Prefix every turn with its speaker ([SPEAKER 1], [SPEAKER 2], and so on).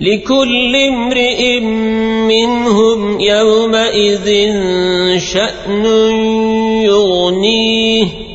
[SPEAKER 1] لكل امرئ منهم يومئذ شأن يغنيه.